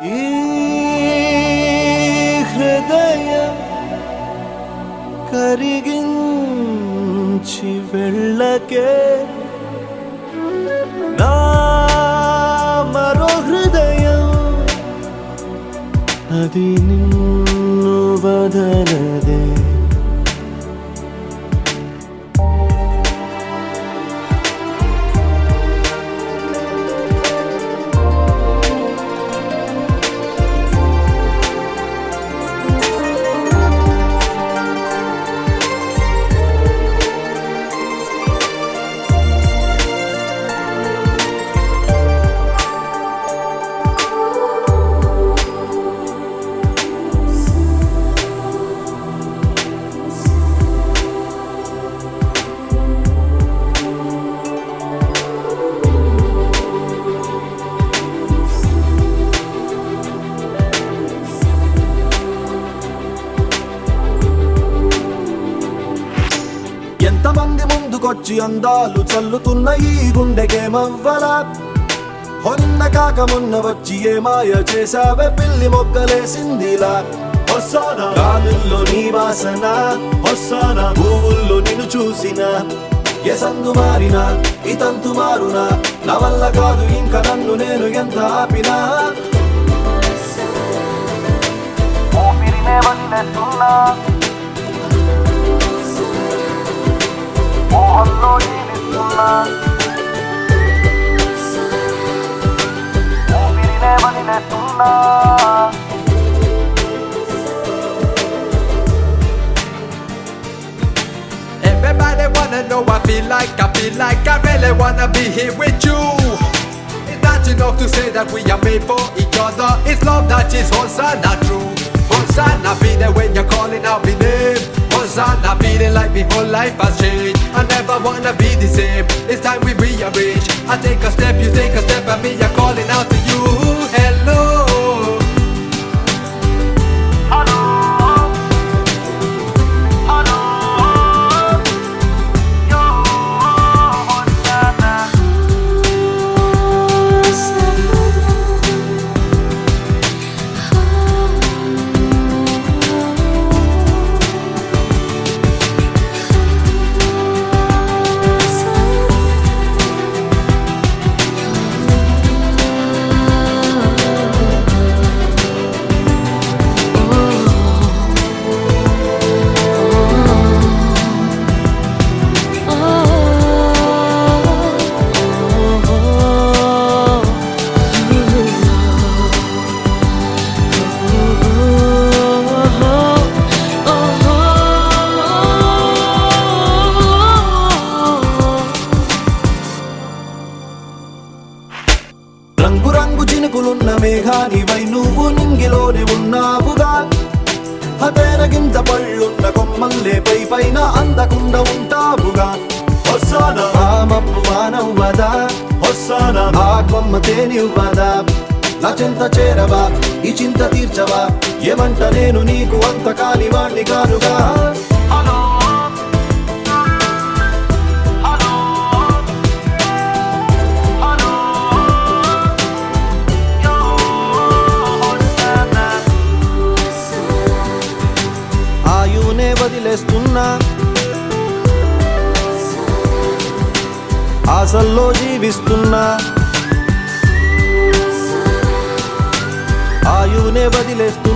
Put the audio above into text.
ఈ హృదయం కరిగించి వెళ్ళకే నా మరో హృదయం అది నిన్ను ఎంతమంది ముందుకొచ్చి అందాలు చల్లుతున్న ఈ గుండెకేమవ్వలా హొన్న కాక మొన్న వచ్చి ఏ మాయ చేసావే పిల్లి మొగ్గలేసిందిలా. వస్తానా గాలుల్లో నీ వాసన వస్తానా పువ్వుల్లో నిన్ను చూసిన ఎసందు మారినా ఇతంతు మారునా. నా వల్ల కాదు ఇంకా నన్ను నేను ఎంత ఆపినా. ఊపిరినే వదిలేస్తున్నా. Everybody wanna know I feel like I feel like I really wanna be here with you. It's that enough to say that we are made for each other? It's love that is Hosanna true? Hosanna be there when you're calling out my name. Hosanna feeling like my whole life has changed. I never wanna be the same. It's time we rearrange. I take a step, you take a step and me you're calling out రంగు చినుకులున్న మేఘానివై నువ్వు నింగిలోనే ఉన్నావుగా. హతేరగింత పళ్ళున్న కొమ్మల్లే పై పైన అందకుండా ఉంటావుగా. వస్తానా ఆ మబ్బు వానవ్వదా వస్తానా ఆ కొమ్మ తేనివ్వదా? నా చింత చేరవా? ఈ చింత తీర్చవా? ఏమంట నేను నీకు అంత కాని వాణ్ణి కానుగా? ఆశల్లో జీవిస్తున్నా. ఆయువునే వదిలేస్తున్నా.